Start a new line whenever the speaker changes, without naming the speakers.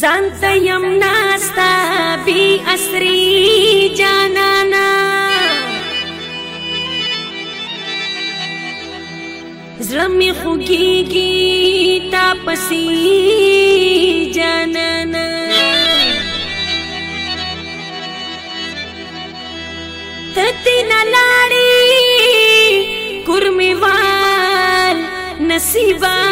زان تیم ناستا بی اسری جانانا زلمی خوگی گی تا پسی جانانا تتی نلاڑی کرمیوال نصیبان